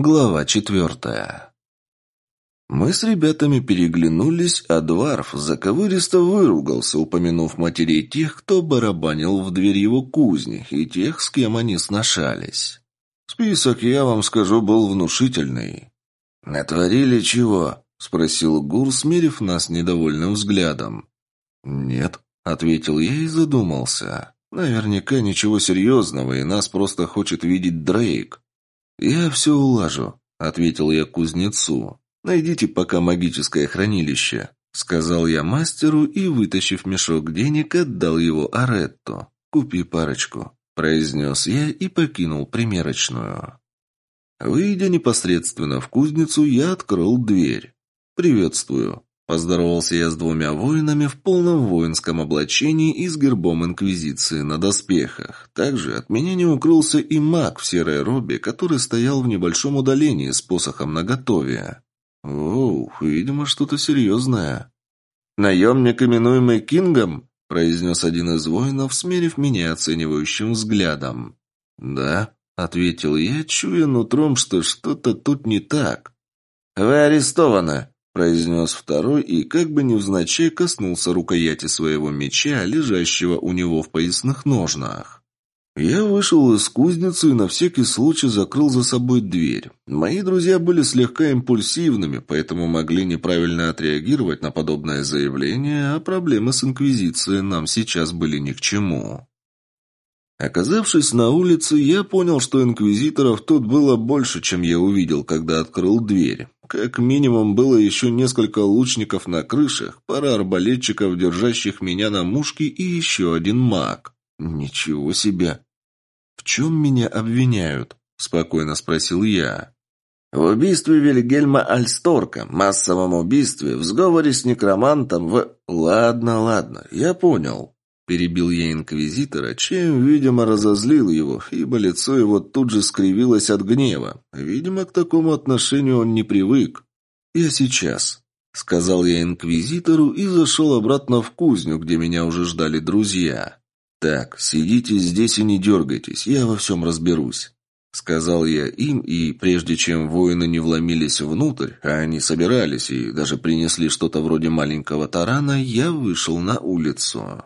Глава четвертая. Мы с ребятами переглянулись, а Дварф заковыристо выругался, упомянув матерей тех, кто барабанил в дверь его кузни, и тех, с кем они сношались. Список, я вам скажу, был внушительный. «Натворили чего?» — спросил Гур, смерив нас недовольным взглядом. «Нет», — ответил я и задумался. «Наверняка ничего серьезного, и нас просто хочет видеть Дрейк». «Я все улажу», — ответил я кузнецу. «Найдите пока магическое хранилище», — сказал я мастеру и, вытащив мешок денег, отдал его Аретту. «Купи парочку», — произнес я и покинул примерочную. Выйдя непосредственно в кузницу, я открыл дверь. «Приветствую», Поздоровался я с двумя воинами в полном воинском облачении и с гербом Инквизиции на доспехах. Также от меня не укрылся и маг в серой робе, который стоял в небольшом удалении с посохом наготове. «Оу, видимо, что-то серьезное». «Наемник, именуемый Кингом?» – произнес один из воинов, смерив меня оценивающим взглядом. «Да», – ответил я, чуя нутром, что что-то тут не так. «Вы арестованы», произнес второй и как бы невзначай коснулся рукояти своего меча, лежащего у него в поясных ножнах. Я вышел из кузницы и на всякий случай закрыл за собой дверь. Мои друзья были слегка импульсивными, поэтому могли неправильно отреагировать на подобное заявление, а проблемы с Инквизицией нам сейчас были ни к чему. Оказавшись на улице, я понял, что инквизиторов тут было больше, чем я увидел, когда открыл дверь. Как минимум было еще несколько лучников на крышах, пара арбалетчиков, держащих меня на мушке, и еще один маг. Ничего себе! «В чем меня обвиняют?» – спокойно спросил я. «В убийстве Вильгельма Альсторка, массовом убийстве, в сговоре с некромантом в...» «Ладно, ладно, я понял», Перебил я инквизитора, чем, видимо, разозлил его, ибо лицо его тут же скривилось от гнева. Видимо, к такому отношению он не привык. «Я сейчас», — сказал я инквизитору и зашел обратно в кузню, где меня уже ждали друзья. «Так, сидите здесь и не дергайтесь, я во всем разберусь». Сказал я им, и прежде чем воины не вломились внутрь, а они собирались и даже принесли что-то вроде маленького тарана, я вышел на улицу.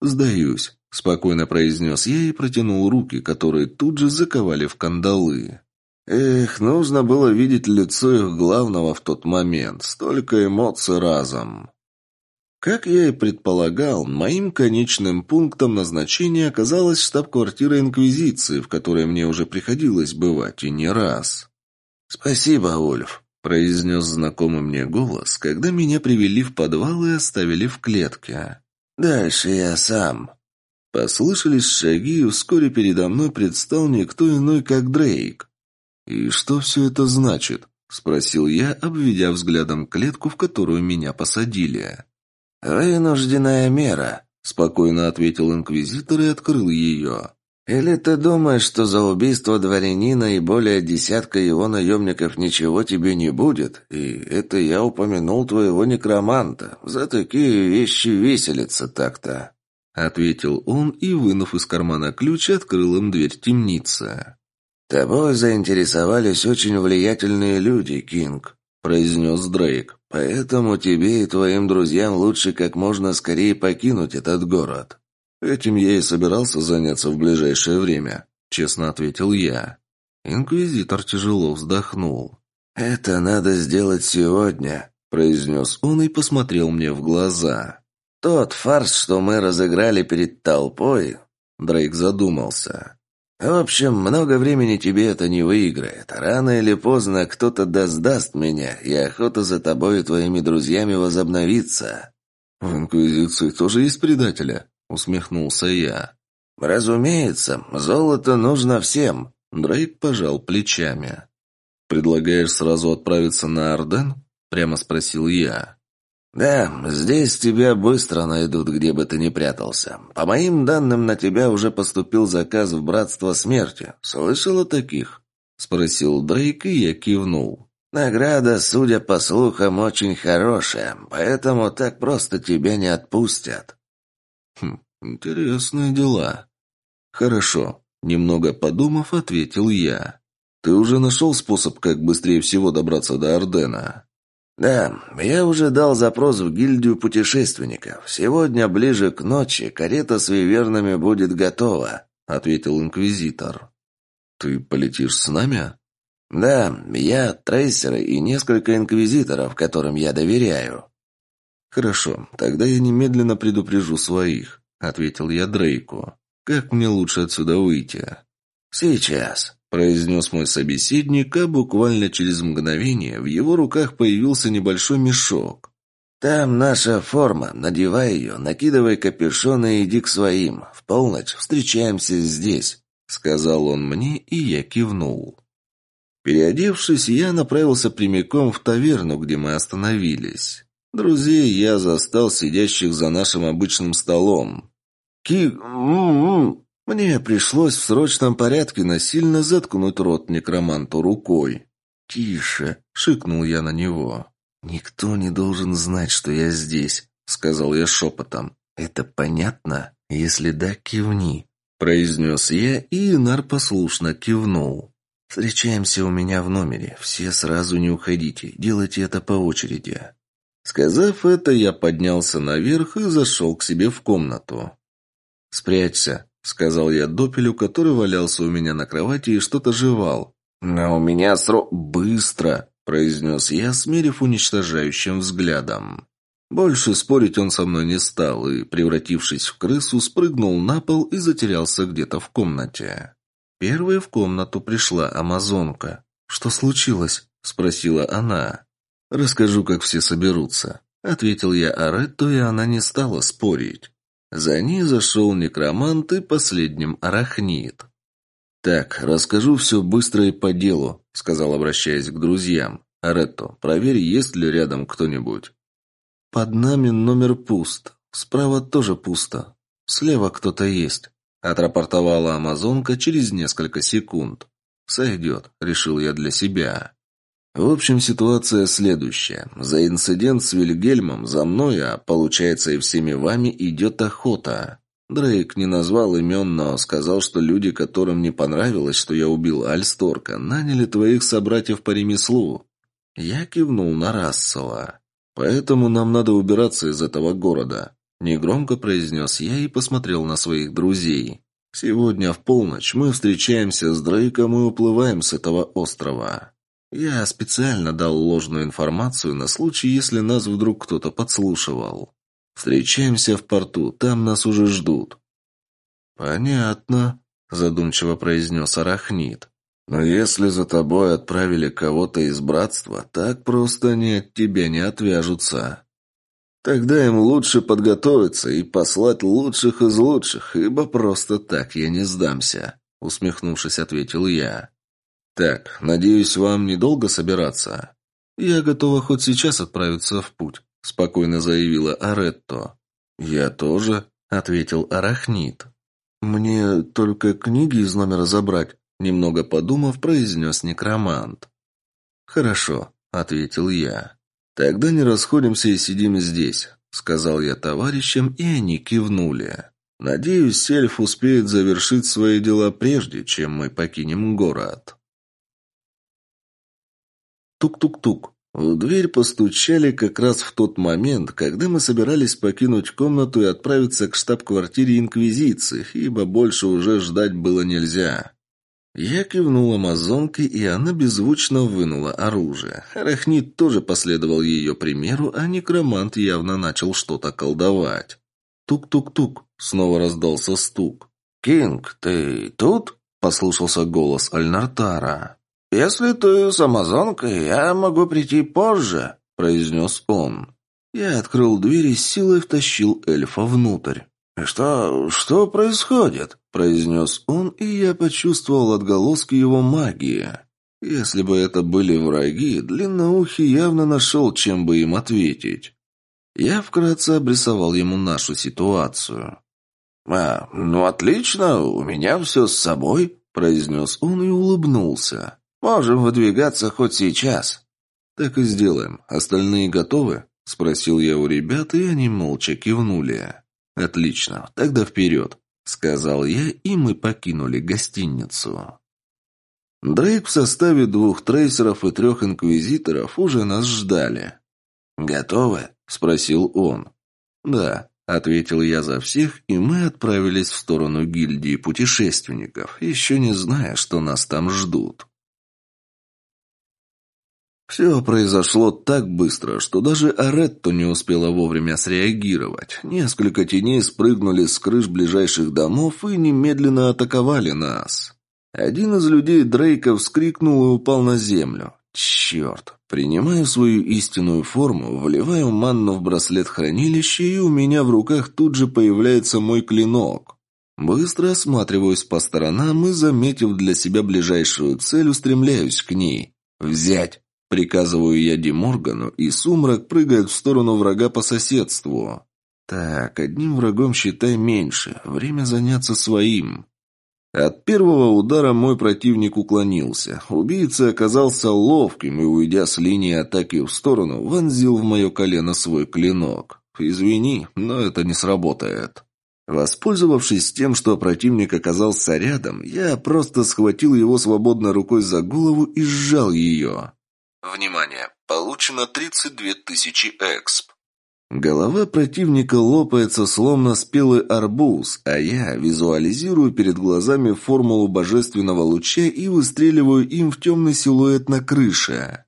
«Сдаюсь», — спокойно произнес я и протянул руки, которые тут же заковали в кандалы. Эх, нужно было видеть лицо их главного в тот момент. Столько эмоций разом. Как я и предполагал, моим конечным пунктом назначения оказалась штаб-квартира Инквизиции, в которой мне уже приходилось бывать, и не раз. «Спасибо, Ольф», — произнес знакомый мне голос, когда меня привели в подвал и оставили в клетке. Дальше я сам». Послышались шаги, и вскоре передо мной предстал никто иной, как Дрейк. «И что все это значит?» – спросил я, обведя взглядом клетку, в которую меня посадили. «Вынужденная мера», – спокойно ответил инквизитор и открыл ее. Или ты думаешь, что за убийство дворянина и более десятка его наемников ничего тебе не будет? И это я упомянул твоего некроманта. За такие вещи веселится так-то». Ответил он и, вынув из кармана ключ, открыл им дверь темницы. «Тобой заинтересовались очень влиятельные люди, Кинг», — произнес Дрейк. «Поэтому тебе и твоим друзьям лучше как можно скорее покинуть этот город». «Этим я и собирался заняться в ближайшее время», — честно ответил я. Инквизитор тяжело вздохнул. «Это надо сделать сегодня», — произнес он и посмотрел мне в глаза. «Тот фарс, что мы разыграли перед толпой...» Дрейк задумался. «В общем, много времени тебе это не выиграет. Рано или поздно кто-то даст меня, и охота за тобой и твоими друзьями возобновится». «В Инквизиции тоже есть предателя?» Усмехнулся я. «Разумеется, золото нужно всем», — Дрейк пожал плечами. «Предлагаешь сразу отправиться на Орден?» — прямо спросил я. «Да, здесь тебя быстро найдут, где бы ты ни прятался. По моим данным, на тебя уже поступил заказ в Братство Смерти. Слышал о таких?» — спросил Дрейк, и я кивнул. «Награда, судя по слухам, очень хорошая, поэтому так просто тебя не отпустят». Хм, интересные дела. Хорошо, немного подумав, ответил я. Ты уже нашел способ, как быстрее всего добраться до Ордена?» «Да, я уже дал запрос в гильдию путешественников. Сегодня ближе к ночи карета с вивернами будет готова», — ответил инквизитор. «Ты полетишь с нами?» «Да, я, трейсеры и несколько инквизиторов, которым я доверяю». «Хорошо, тогда я немедленно предупрежу своих», — ответил я Дрейку. «Как мне лучше отсюда выйти?» «Сейчас», – произнес мой собеседник, а буквально через мгновение в его руках появился небольшой мешок. «Там наша форма. Надевай ее, накидывай капюшон и иди к своим. В полночь встречаемся здесь», – сказал он мне, и я кивнул. Переодевшись, я направился прямиком в таверну, где мы остановились. Друзей я застал сидящих за нашим обычным столом. «Ки... М-м-м!» Мне пришлось в срочном порядке насильно заткнуть рот некроманту рукой. «Тише!» — шикнул я на него. «Никто не должен знать, что я здесь», — сказал я шепотом. «Это понятно? Если да, кивни», — произнес я, и Инар послушно кивнул. «Встречаемся у меня в номере. Все сразу не уходите. Делайте это по очереди». Сказав это, я поднялся наверх и зашел к себе в комнату. «Спрячься», — сказал я Допелю, который валялся у меня на кровати и что-то жевал. «Но у меня срок... Быстро!» — произнес я, смерив уничтожающим взглядом. Больше спорить он со мной не стал и, превратившись в крысу, спрыгнул на пол и затерялся где-то в комнате. Первой в комнату пришла амазонка. «Что случилось?» — спросила она. «Расскажу, как все соберутся», — ответил я Аретто, и она не стала спорить. За ней зашел некромант и последним арахнит. «Так, расскажу все быстро и по делу», — сказал, обращаясь к друзьям. «Аретто, проверь, есть ли рядом кто-нибудь». «Под нами номер пуст. Справа тоже пусто. Слева кто-то есть», — отрапортовала амазонка через несколько секунд. «Сойдет», — решил я для себя. В общем, ситуация следующая. За инцидент с Вильгельмом за мной, а получается и всеми вами, идет охота. Дрейк не назвал имен, но сказал, что люди, которым не понравилось, что я убил Альсторка, наняли твоих собратьев по ремеслу. Я кивнул на Рассела. Поэтому нам надо убираться из этого города. Негромко произнес я и посмотрел на своих друзей. Сегодня в полночь мы встречаемся с Дрейком и уплываем с этого острова. Я специально дал ложную информацию на случай, если нас вдруг кто-то подслушивал. Встречаемся в порту, там нас уже ждут. Понятно, задумчиво произнес Арахнит. Но если за тобой отправили кого-то из братства, так просто они от тебя не отвяжутся. Тогда им лучше подготовиться и послать лучших из лучших, ибо просто так я не сдамся, усмехнувшись, ответил я. «Так, надеюсь, вам недолго собираться?» «Я готова хоть сейчас отправиться в путь», — спокойно заявила Аретто. «Я тоже», — ответил Арахнит. «Мне только книги из номера забрать», — немного подумав, произнес некромант. «Хорошо», — ответил я. «Тогда не расходимся и сидим здесь», — сказал я товарищам, и они кивнули. «Надеюсь, эльф успеет завершить свои дела прежде, чем мы покинем город». Тук-тук-тук. В дверь постучали как раз в тот момент, когда мы собирались покинуть комнату и отправиться к штаб-квартире Инквизиции, ибо больше уже ждать было нельзя. Я кивнул амазонке, и она беззвучно вынула оружие. Арахнит тоже последовал ее примеру, а некромант явно начал что-то колдовать. Тук-тук-тук. Снова раздался стук. «Кинг, ты тут?» — послушался голос Альнартара. «Если ты с амазонкой, я могу прийти позже», — произнес он. Я открыл дверь и силой втащил эльфа внутрь. «Что... что происходит?» — произнес он, и я почувствовал отголоски его магии. Если бы это были враги, Длинноухий явно нашел, чем бы им ответить. Я вкратце обрисовал ему нашу ситуацию. «А, ну отлично, у меня все с собой», — произнес он и улыбнулся. Можем выдвигаться хоть сейчас». «Так и сделаем. Остальные готовы?» – спросил я у ребят, и они молча кивнули. «Отлично. Тогда вперед», – сказал я, и мы покинули гостиницу. Дрейк в составе двух трейсеров и трех инквизиторов уже нас ждали. «Готовы?» – спросил он. «Да», – ответил я за всех, и мы отправились в сторону гильдии путешественников, еще не зная, что нас там ждут. Все произошло так быстро, что даже Аретто не успела вовремя среагировать. Несколько теней спрыгнули с крыш ближайших домов и немедленно атаковали нас. Один из людей Дрейка вскрикнул и упал на землю. Черт! Принимаю свою истинную форму, вливаю манну в браслет хранилища, и у меня в руках тут же появляется мой клинок. Быстро осматриваюсь по сторонам и, заметив для себя ближайшую цель, устремляюсь к ней. «Взять!» Приказываю я Диморгану, и сумрак прыгает в сторону врага по соседству. Так, одним врагом считай меньше. Время заняться своим. От первого удара мой противник уклонился. Убийца оказался ловким и, уйдя с линии атаки в сторону, вонзил в мое колено свой клинок. Извини, но это не сработает. Воспользовавшись тем, что противник оказался рядом, я просто схватил его свободной рукой за голову и сжал ее. Внимание! Получено 32 тысячи эксп. Голова противника лопается, словно спелый арбуз, а я визуализирую перед глазами формулу божественного луча и выстреливаю им в темный силуэт на крыше.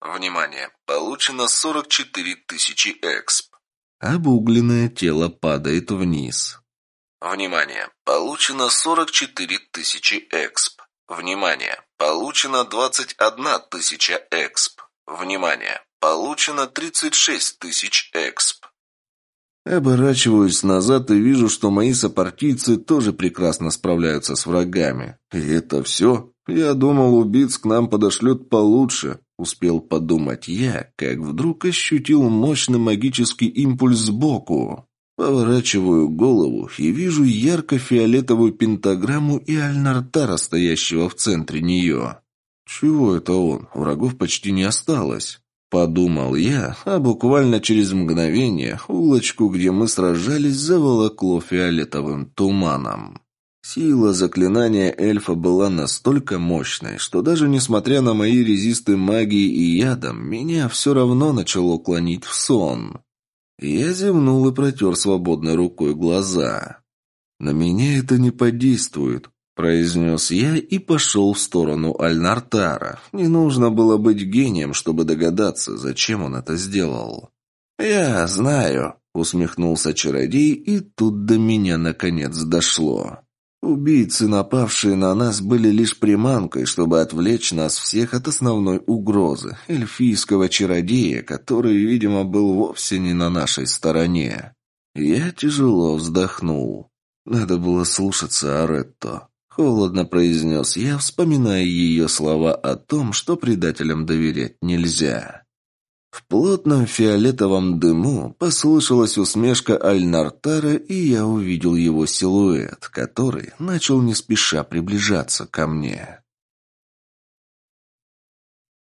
Внимание! Получено 44 тысячи эксп. Обугленное тело падает вниз. Внимание! Получено 44 тысячи эксп. Внимание! Получено 21 тысяча эксп. Внимание! Получено 36 тысяч эксп. Оборачиваюсь назад и вижу, что мои сопартийцы тоже прекрасно справляются с врагами. И это все? Я думал, убийц к нам подошлет получше. Успел подумать я, как вдруг ощутил мощный магический импульс сбоку. Поворачиваю голову и вижу ярко-фиолетовую пентаграмму и Альнартара, стоящего в центре нее. Чего это он? Врагов почти не осталось. Подумал я, а буквально через мгновение улочку, где мы сражались, заволокло фиолетовым туманом. Сила заклинания эльфа была настолько мощной, что даже несмотря на мои резисты магии и ядом, меня все равно начало клонить в сон. Я зевнул и протер свободной рукой глаза. «На меня это не подействует», — произнес я и пошел в сторону Альнартара. Не нужно было быть гением, чтобы догадаться, зачем он это сделал. «Я знаю», — усмехнулся чародей, и тут до меня наконец дошло. Убийцы, напавшие на нас, были лишь приманкой, чтобы отвлечь нас всех от основной угрозы – эльфийского чародея, который, видимо, был вовсе не на нашей стороне. Я тяжело вздохнул. Надо было слушаться Аретто. Холодно произнес я, вспоминая ее слова о том, что предателям доверять нельзя. В плотном фиолетовом дыму послышалась усмешка Альнартара, и я увидел его силуэт, который начал не спеша приближаться ко мне.